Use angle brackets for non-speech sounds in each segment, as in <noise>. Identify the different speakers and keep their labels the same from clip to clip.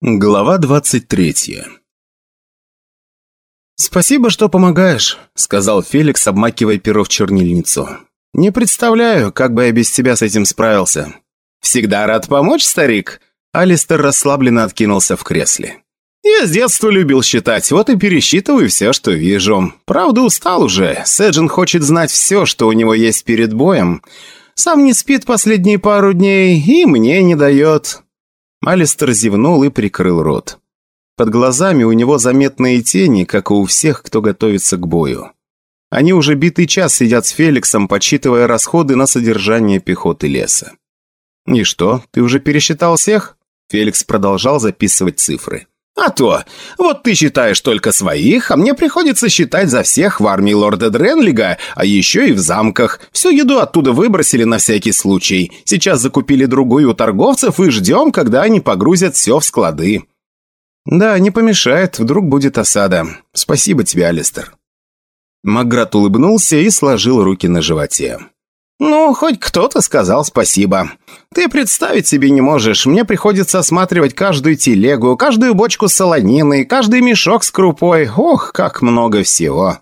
Speaker 1: Глава двадцать третья
Speaker 2: «Спасибо, что помогаешь», — сказал Феликс, обмакивая перо в чернильницу. «Не представляю, как бы я без тебя с этим справился». «Всегда рад помочь, старик?» Алистер расслабленно откинулся в кресле. «Я с детства любил считать, вот и пересчитываю все, что вижу. Правда, устал уже. Сэджин хочет знать все, что у него есть перед боем. Сам не спит последние пару дней и мне не дает». Алистер зевнул и прикрыл рот. Под глазами у него заметные тени, как и у всех, кто готовится к бою. Они уже битый час сидят с Феликсом, подсчитывая расходы на содержание пехоты леса. «И что, ты уже пересчитал всех?» Феликс продолжал записывать цифры. «А то! Вот ты считаешь только своих, а мне приходится считать за всех в армии лорда Дренлига, а еще и в замках. Всю еду оттуда выбросили на всякий случай. Сейчас закупили другую у торговцев и ждем, когда они погрузят все в склады». «Да, не помешает, вдруг будет осада. Спасибо тебе, Алистер». Маград улыбнулся и сложил руки на животе. «Ну, хоть кто-то сказал спасибо. Ты представить себе не можешь, мне приходится осматривать каждую телегу, каждую бочку с солониной, каждый мешок с крупой. Ох, как много всего!»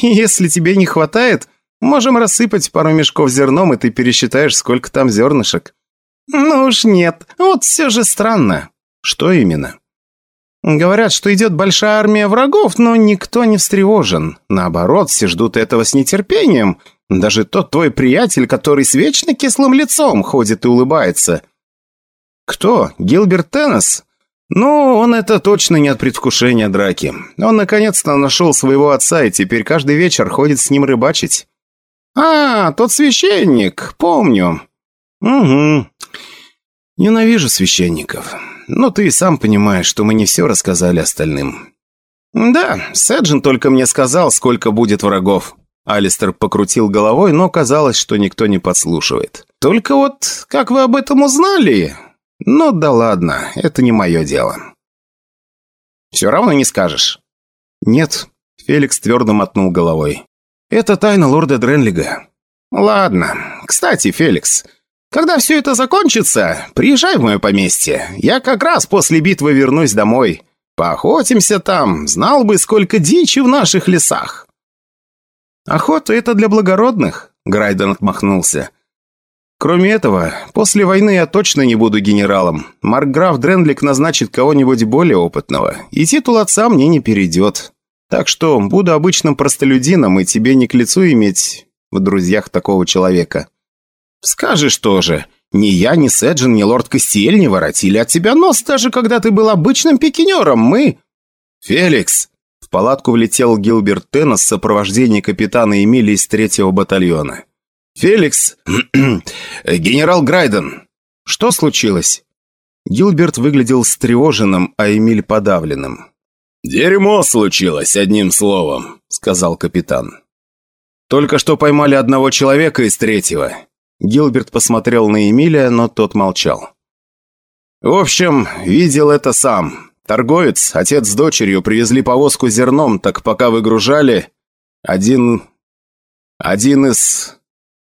Speaker 2: «Если тебе не хватает, можем рассыпать пару мешков зерном, и ты пересчитаешь, сколько там зернышек». «Ну уж нет, вот все же странно». «Что именно?» Говорят, что идет большая армия врагов, но никто не встревожен. Наоборот, все ждут этого с нетерпением. Даже тот твой приятель, который с вечно кислым лицом ходит и улыбается. Кто? Гилберт Теннес? Ну, он это точно не от предвкушения драки. Он наконец-то нашел своего отца и теперь каждый вечер ходит с ним рыбачить. А, тот священник, помню. Угу. Ненавижу священников. Но ты и сам понимаешь, что мы не все рассказали остальным. Да, Сэджин только мне сказал, сколько будет врагов. Алистер покрутил головой, но казалось, что никто не подслушивает. «Только вот, как вы об этом узнали?» «Ну да ладно, это не мое дело». «Все равно не скажешь?» «Нет», — Феликс твердо мотнул головой. «Это тайна лорда Дренлига». «Ладно. Кстати, Феликс, когда все это закончится, приезжай в мое поместье. Я как раз после битвы вернусь домой. Поохотимся там, знал бы, сколько дичи в наших лесах». «Охота — это для благородных», — Грайден отмахнулся. «Кроме этого, после войны я точно не буду генералом. Маркграф Дренлик назначит кого-нибудь более опытного, и титул отца мне не перейдет. Так что буду обычным простолюдином, и тебе не к лицу иметь в друзьях такого человека». «Скажешь тоже. Ни я, ни Седжин, ни лорд Кастиэль не воротили от тебя нос, даже когда ты был обычным пикинером. Мы...» «Феликс!» Палатку влетел Гилберт Теннес в сопровождении капитана Эмили из третьего батальона. «Феликс! <clears throat> Генерал Грайден!» «Что случилось?» Гилберт выглядел встревоженным, а Эмиль подавленным.
Speaker 3: «Дерьмо случилось, одним словом», — сказал капитан.
Speaker 1: «Только что поймали одного человека из третьего». Гилберт посмотрел на Эмиля, но тот молчал. «В общем, видел это сам. Торговец, отец с дочерью привезли повозку с зерном, так пока выгружали, один... один из...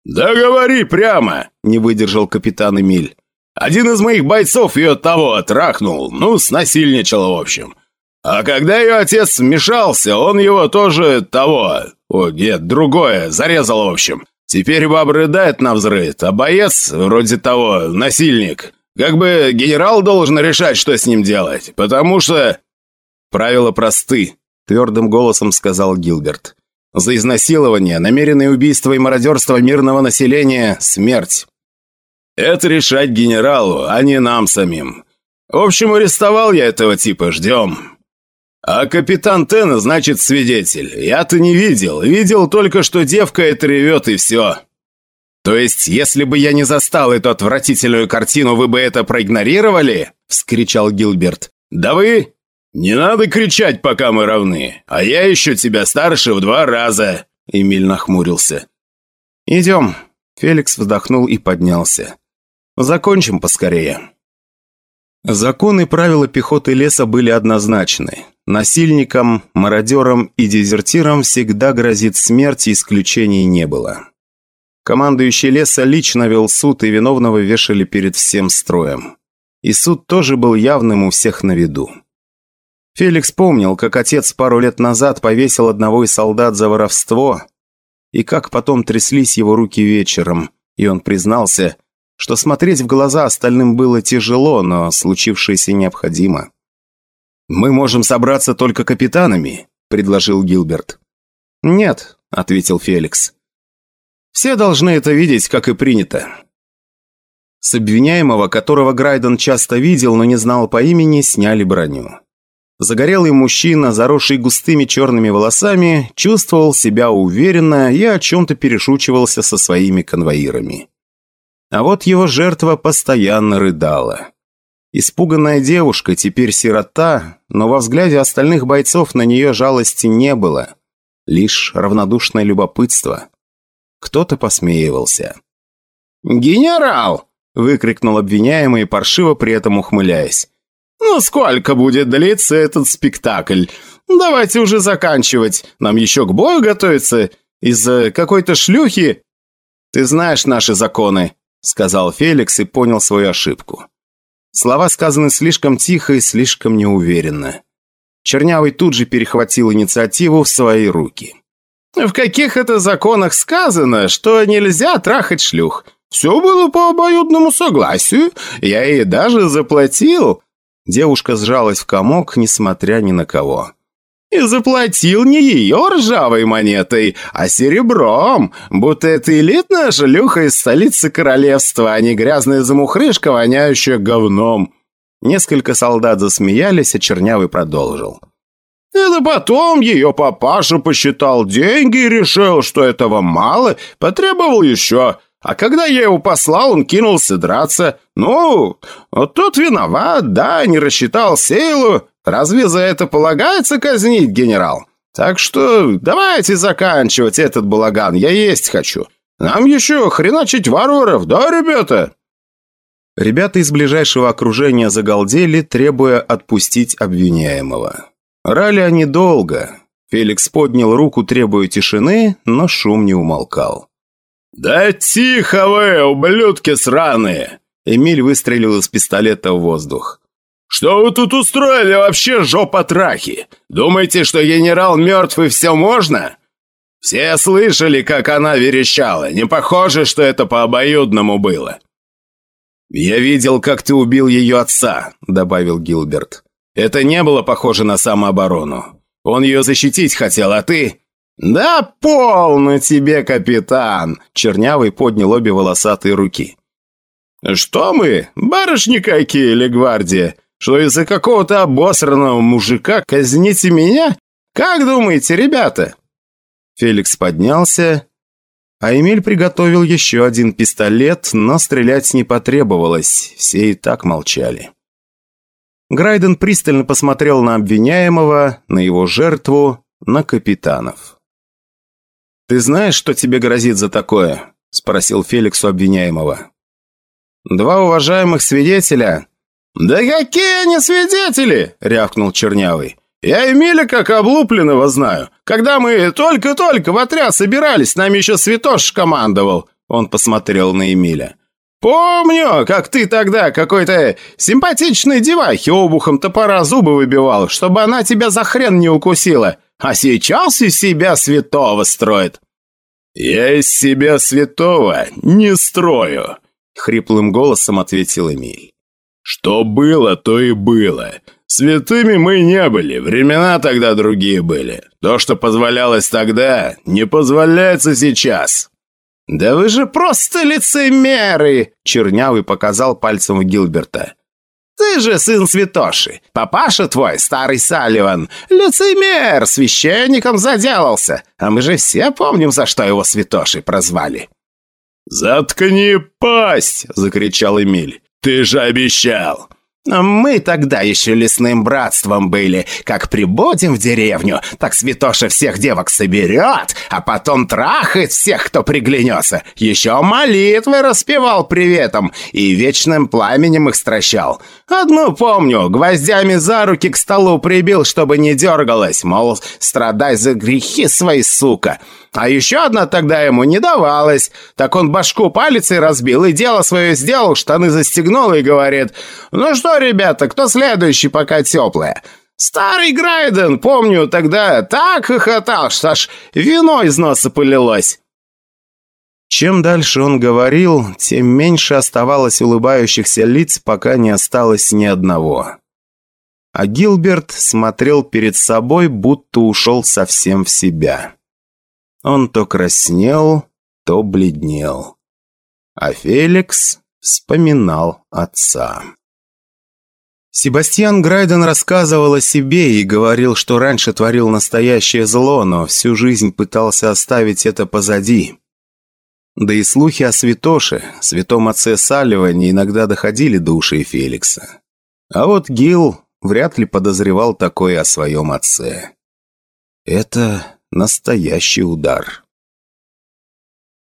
Speaker 3: «Да говори прямо!» – не выдержал капитан Эмиль. «Один из моих бойцов ее того трахнул, ну, снасильничал, в общем. А когда ее отец вмешался, он его тоже того... О, нет, другое, зарезал, в общем. Теперь баб рыдает на взрыв, а боец, вроде того, насильник, как бы генерал должен решать, что с ним делать, потому что...»
Speaker 1: «Правила просты», — твердым голосом сказал Гилберт. «За изнасилование, намеренное убийство и мародерство мирного населения — смерть».
Speaker 3: «Это решать генералу, а не нам самим. В общем, арестовал я этого типа, ждем». «А капитан Тена, значит, свидетель. Я-то не видел. Видел только, что девка это ревет, и все».
Speaker 1: «То есть, если бы я не застал эту отвратительную картину, вы бы это проигнорировали?» – вскричал Гилберт.
Speaker 3: «Да вы...» «Не надо кричать, пока мы равны, а я еще тебя старше в два раза», – Эмиль нахмурился.
Speaker 1: «Идем». Феликс вздохнул и поднялся. «Закончим поскорее». Законы и правила пехоты леса были однозначны. Насильникам, мародерам и дезертирам всегда грозит смерть, исключений не было. Командующий леса лично вел суд, и виновного вешали перед всем строем.
Speaker 2: И суд тоже был явным у всех на виду. Феликс помнил, как отец пару лет назад повесил одного из солдат за воровство, и как потом тряслись его руки вечером, и он признался, что смотреть в глаза остальным было тяжело, но случившееся необходимо. «Мы можем собраться только капитанами», — предложил Гилберт. «Нет», — ответил Феликс. «Все должны это видеть, как и принято». С обвиняемого, которого Грайден часто видел, но не знал по имени, сняли броню. Загорелый мужчина, заросший густыми черными волосами, чувствовал себя уверенно и о чем-то перешучивался со своими конвоирами. А вот его жертва постоянно рыдала. Испуганная девушка, теперь сирота, но во взгляде остальных бойцов на нее жалости не было. Лишь равнодушное любопытство. Кто-то посмеивался.
Speaker 3: «Генерал!» – выкрикнул обвиняемый, паршиво при этом ухмыляясь. «Ну сколько будет длиться этот спектакль? Давайте уже заканчивать. Нам еще к бою готовиться. Из-за какой-то шлюхи...»
Speaker 2: «Ты знаешь наши законы», — сказал Феликс и понял свою ошибку. Слова сказаны слишком тихо и слишком неуверенно. Чернявый тут же перехватил инициативу в свои руки.
Speaker 3: «В каких это законах сказано, что нельзя трахать шлюх? Все было по обоюдному согласию. Я ей даже заплатил.
Speaker 2: Девушка сжалась в комок, несмотря ни на кого.
Speaker 3: «И заплатил не ее ржавой монетой, а серебром, будто это элитная шлюха из столицы королевства, а не грязная замухрышка, воняющая говном».
Speaker 2: Несколько солдат засмеялись, а Чернявый продолжил.
Speaker 3: Это потом ее папаша посчитал деньги и решил, что этого мало, потребовал еще. А когда я его послал, он кинулся драться. Ну, вот тот виноват, да, не рассчитал силу. Разве за это полагается казнить, генерал? Так что давайте заканчивать этот балаган, я есть хочу. Нам еще хреначить варваров, да, ребята?»
Speaker 2: Ребята из ближайшего окружения загалдели, требуя отпустить обвиняемого. Рали они долго. Феликс поднял руку, требуя тишины, но шум не умолкал.
Speaker 3: «Да тихо вы, ублюдки сраные!»
Speaker 2: Эмиль выстрелил из пистолета в воздух.
Speaker 3: «Что вы тут устроили вообще, жопа трахи? Думаете, что генерал мертв и все можно?» «Все слышали, как она верещала. Не похоже, что это по обоюдному было».
Speaker 2: «Я видел, как ты убил ее отца», — добавил Гилберт. «Это не было похоже на самооборону. Он ее защитить хотел, а ты...»
Speaker 3: «Да полно тебе, капитан!» Чернявый поднял обе волосатые руки. «Что мы, барышни какие или гвардия? Что из-за какого-то обосранного мужика казните меня? Как думаете, ребята?»
Speaker 2: Феликс поднялся, а Эмиль приготовил еще один пистолет, но стрелять не потребовалось, все и так молчали. Грайден пристально посмотрел на обвиняемого, на его жертву, на капитанов. «Ты знаешь, что тебе грозит за такое?» – спросил Феликс у обвиняемого. «Два уважаемых свидетеля...»
Speaker 3: «Да какие они свидетели?» – рявкнул Чернявый. «Я Эмиля как облупленного знаю. Когда мы только-только в отряд собирались, нами еще Святош командовал».
Speaker 2: Он посмотрел на Эмиля.
Speaker 3: «Помню, как ты тогда какой-то симпатичной девахе обухом топора зубы выбивал, чтобы она тебя за хрен не укусила а сейчас из себя святого строит». «Я из себя святого не строю», — хриплым голосом ответил Эмиль. «Что было, то и было. Святыми мы не были, времена тогда другие были. То, что позволялось тогда, не позволяется сейчас».
Speaker 2: «Да вы же просто лицемеры!» — Чернявый показал пальцем в Гилберта. Ты же сын святоши. Папаша твой, старый Салливан, лицемер, священником заделался. А мы же все помним, за что его святоши прозвали».
Speaker 3: «Заткни пасть!» — закричал Эмиль. «Ты же обещал!»
Speaker 2: Мы тогда еще лесным братством были. Как прибудем в деревню, так святоша всех девок соберет, а потом трахает всех, кто приглянется. Еще молитвы распевал приветом и вечным пламенем их стращал. Одну помню, гвоздями за руки к столу прибил, чтобы не дергалась, мол, страдай за грехи свои, сука. А еще одна тогда ему не давалась. Так он башку палицей разбил и дело свое сделал, штаны застегнул и говорит, «Ну что, ребята, кто следующий, пока теплое?» Старый Грайден, помню, тогда так хохотал, что аж вино из носа полилось.
Speaker 1: Чем дальше он говорил, тем меньше оставалось улыбающихся лиц, пока не осталось ни одного. А Гилберт смотрел перед собой, будто ушел совсем в себя. Он то краснел, то бледнел. А Феликс вспоминал отца. Себастьян Грайден рассказывал о себе и говорил, что раньше творил настоящее зло, но всю жизнь пытался оставить это позади. Да и слухи о святоше, святом отце Салливане, иногда доходили до ушей Феликса. А вот Гил вряд ли подозревал такое о своем отце. Это настоящий удар.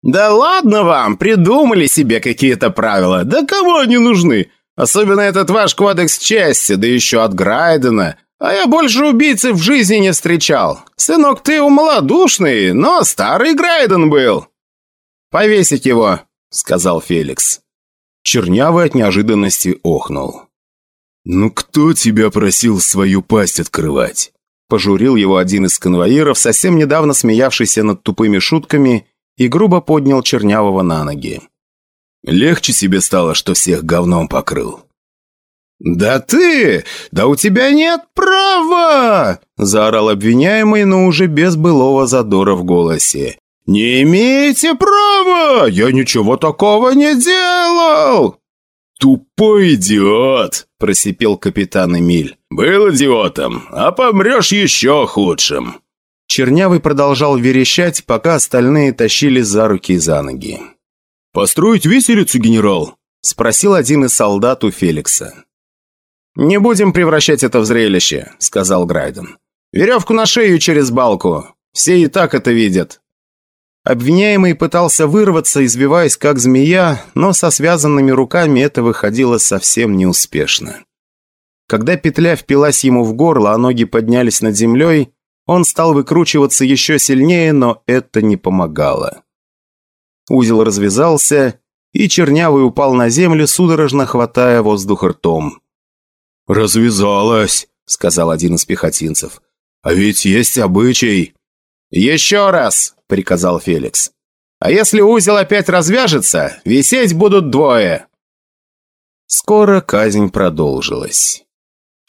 Speaker 2: «Да ладно вам, придумали себе какие-то правила. Да кому они нужны? Особенно этот ваш кодекс чести, да еще от Грайдена. А я больше убийцы в жизни не встречал. Сынок, ты умалодушный, но старый Грайден был». «Повесить его», — сказал Феликс.
Speaker 1: Чернявый от неожиданности охнул.
Speaker 3: «Ну кто тебя просил свою пасть открывать?»
Speaker 1: Пожурил его один из конвоиров, совсем недавно смеявшийся над тупыми шутками, и грубо поднял Чернявого на ноги.
Speaker 3: «Легче себе стало, что всех говном покрыл».
Speaker 2: «Да ты! Да у тебя нет права!» – заорал обвиняемый, но уже без былого задора в голосе. «Не имеете права! Я ничего такого не делал!»
Speaker 3: «Тупой идиот!»
Speaker 1: – просипел капитан Эмиль.
Speaker 3: «Был идиотом, а помрешь еще худшим!»
Speaker 1: Чернявый продолжал верещать, пока остальные тащили за руки и за ноги.
Speaker 3: «Построить виселицу, генерал?»
Speaker 1: – спросил один из солдат у Феликса.
Speaker 2: «Не будем превращать это в зрелище», – сказал Грайден. «Веревку на шею через балку. Все и так это видят».
Speaker 1: Обвиняемый пытался вырваться, избиваясь как змея, но со связанными руками это выходило совсем неуспешно. Когда петля впилась ему в горло, а ноги поднялись над землей, он стал выкручиваться еще сильнее, но это не помогало. Узел развязался, и Чернявый упал на землю, судорожно хватая воздух ртом.
Speaker 3: «Развязалась», — сказал один из пехотинцев. «А ведь есть обычай».
Speaker 2: «Еще раз!» — приказал Феликс. «А если узел опять развяжется, висеть будут двое!»
Speaker 1: Скоро казнь продолжилась.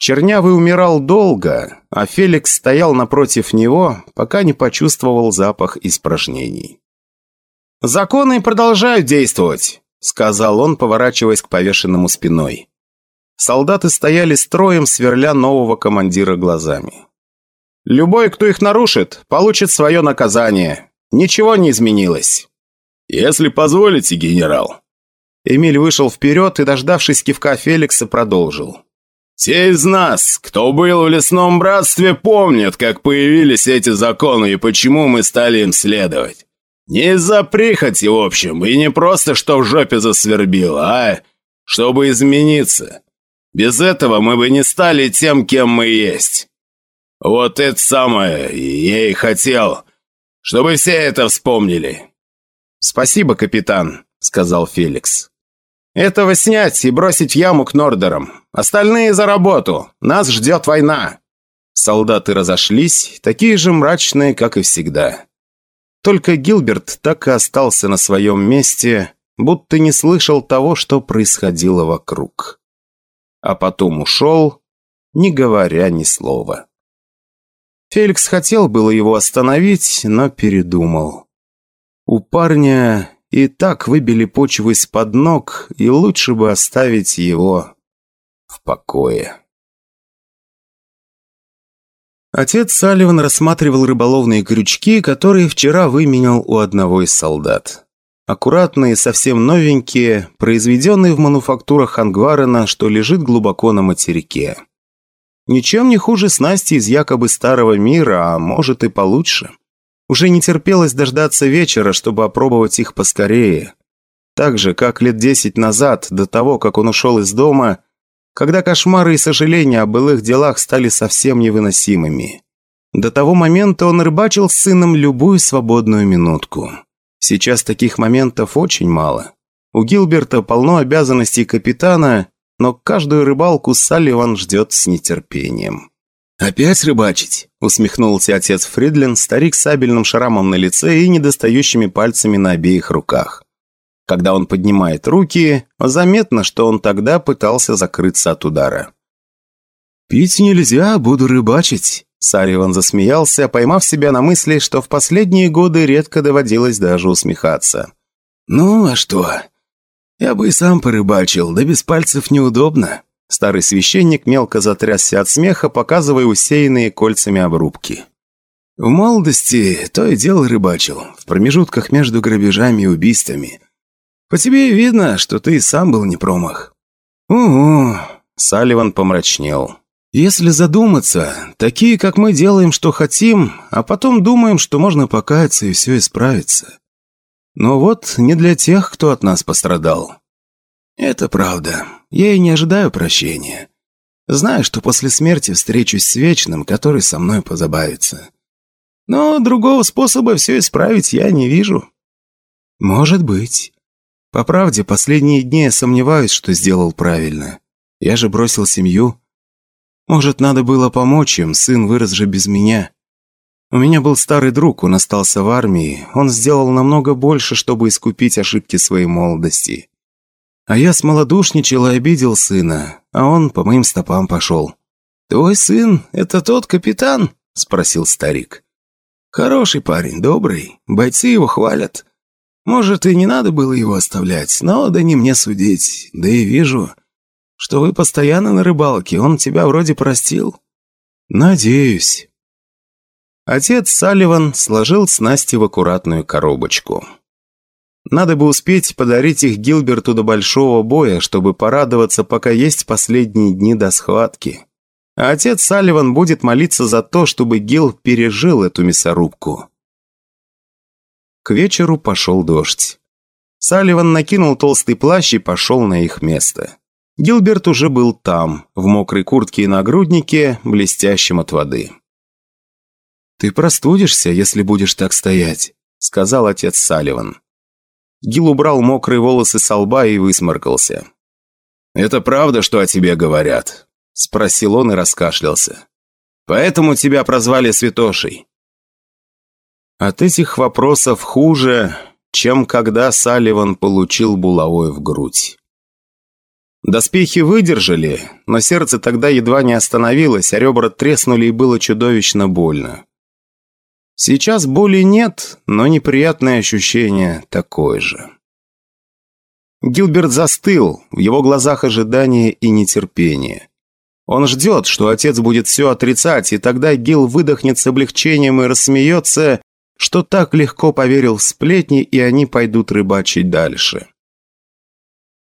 Speaker 1: Чернявый умирал долго, а Феликс стоял напротив него, пока не почувствовал запах испражнений.
Speaker 2: «Законы продолжают действовать», — сказал он, поворачиваясь к повешенному спиной.
Speaker 1: Солдаты стояли строем, сверля нового командира глазами.
Speaker 2: Любой, кто их нарушит, получит свое наказание. Ничего не изменилось.
Speaker 3: Если позволите, генерал.
Speaker 1: Эмиль вышел вперед и, дождавшись кивка Феликса, продолжил.
Speaker 3: Те из нас, кто был в лесном братстве, помнят, как появились эти законы и почему мы стали им следовать. Не из-за прихоти, в общем, и не просто, что в жопе засвербило, а чтобы измениться. Без этого мы бы не стали тем, кем мы есть. Вот это самое я и хотел, чтобы все это вспомнили».
Speaker 2: «Спасибо, капитан», — сказал Феликс. «Этого снять и бросить в яму к Нордерам. Остальные за работу. Нас ждет война».
Speaker 1: Солдаты разошлись, такие же мрачные, как и всегда. Только Гилберт так и остался на своем месте, будто не слышал того, что происходило вокруг. А потом ушел, не говоря ни слова. Феликс хотел было его остановить, но передумал. У парня и так выбили почву из-под ног, и лучше бы оставить его в покое. Отец Салливан рассматривал рыболовные крючки, которые вчера выменял у одного из солдат. Аккуратные, совсем новенькие, произведенные в мануфактурах Ангварена, что лежит глубоко на материке. Ничем не хуже снасти из якобы старого мира, а может и получше. Уже не терпелось дождаться вечера, чтобы опробовать их поскорее. Так же, как лет десять назад, до того, как он ушел из дома, когда кошмары и сожаления о былых делах стали совсем невыносимыми.
Speaker 2: До того момента он рыбачил с сыном любую свободную минутку. Сейчас таких моментов очень мало. У Гилберта полно обязанностей капитана, но каждую рыбалку Салливан ждет с нетерпением. «Опять рыбачить?» – усмехнулся отец Фридлин, старик с сабельным шрамом на лице и недостающими пальцами на обеих руках. Когда он поднимает руки, заметно, что он тогда пытался закрыться от удара. «Пить нельзя, буду рыбачить», – Сариван засмеялся, поймав себя на мысли, что в последние годы редко доводилось даже усмехаться. «Ну, а что? Я бы и сам порыбачил, да без пальцев неудобно». Старый священник мелко затрясся от смеха, показывая усеянные кольцами обрубки. В молодости то и дело рыбачил, в промежутках между грабежами и убийствами. По тебе и видно, что ты и сам был не промах. Угу, Салливан помрачнел. Если задуматься, такие, как мы, делаем, что хотим, а потом думаем, что можно покаяться и все исправиться. Но вот не для тех, кто от нас пострадал. Это правда. Я и не ожидаю прощения. Знаю, что после смерти встречусь с Вечным, который со мной позабавится. Но другого способа все исправить я не вижу. Может быть. По правде, последние дни я сомневаюсь, что сделал правильно. Я же бросил семью. Может, надо было помочь им, сын вырос же без меня. У меня был старый друг, он остался в армии. Он сделал намного больше, чтобы искупить ошибки своей молодости. А я смолодушничал и обидел сына, а он по моим стопам пошел. «Твой сын – это тот капитан?» – спросил старик. «Хороший парень, добрый, бойцы его хвалят. Может, и не надо было его оставлять, но да не мне судить. Да и вижу, что вы постоянно на рыбалке, он тебя вроде простил». «Надеюсь». Отец Салливан сложил снасти в аккуратную коробочку. Надо бы успеть подарить их Гилберту до большого боя, чтобы порадоваться, пока есть последние дни до схватки. А отец Салливан будет молиться за то, чтобы Гил пережил эту мясорубку. К вечеру пошел дождь. Салливан накинул толстый плащ и пошел на их место. Гилберт уже был там, в мокрой куртке и нагруднике, блестящем от воды. «Ты простудишься, если будешь так стоять», — сказал отец Салливан. Гил убрал мокрые волосы со лба и высморкался. «Это правда, что о тебе говорят?» — спросил он и раскашлялся. «Поэтому тебя прозвали Святошей». От этих вопросов хуже, чем когда Салливан получил булавой в грудь. Доспехи выдержали, но сердце тогда едва не остановилось, а ребра треснули и было чудовищно больно. Сейчас боли нет, но неприятное ощущение такое же. Гилберт застыл, в его глазах ожидание и нетерпение. Он ждет, что отец будет все отрицать, и тогда Гил выдохнет с облегчением и рассмеется, что так легко поверил в сплетни, и они пойдут рыбачить дальше.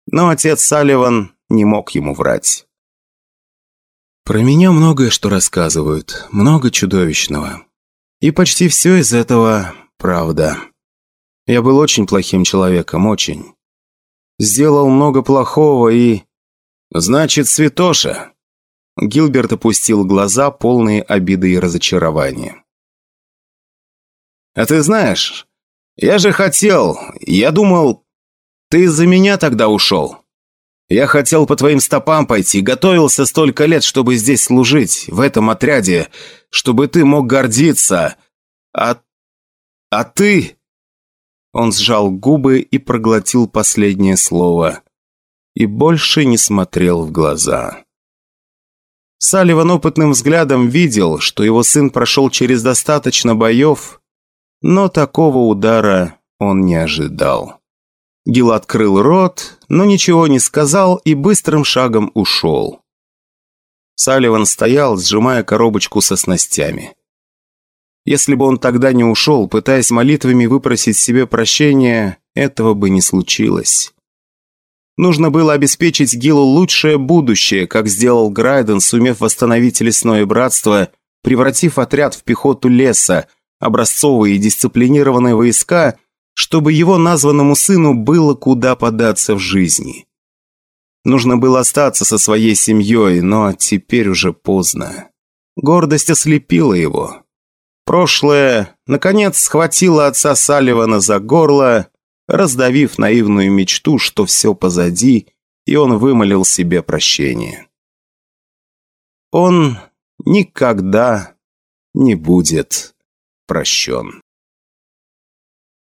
Speaker 2: Но отец Салливан не мог ему врать. «Про меня многое что рассказывают, много чудовищного. И почти все из этого правда. Я был очень плохим человеком, очень. Сделал много плохого и... Значит, святоша. Гилберт опустил глаза, полные обиды и разочарования. «А ты знаешь, я же хотел, я думал, ты из-за меня тогда ушел. Я хотел по твоим стопам пойти, готовился столько лет, чтобы здесь служить, в этом отряде, чтобы ты мог гордиться. А... а ты...» Он сжал губы и проглотил последнее слово. И больше не смотрел в глаза. Салливан опытным взглядом видел, что его сын прошел через достаточно боев, но такого удара он не ожидал. Гил открыл рот, но ничего не сказал и быстрым шагом ушел. Салливан стоял, сжимая коробочку со снастями. Если бы он тогда не ушел, пытаясь молитвами выпросить себе прощения, этого бы не случилось. Нужно было обеспечить Гилу лучшее будущее, как сделал Грайден, сумев восстановить лесное братство, превратив отряд в пехоту леса, образцовые и дисциплинированные войска чтобы его названному сыну было куда податься в жизни. Нужно было остаться со своей семьей, но теперь уже поздно. Гордость ослепила его. Прошлое, наконец, схватило отца Салливана за горло, раздавив наивную мечту, что все позади, и он вымолил себе прощение. Он никогда не будет прощен.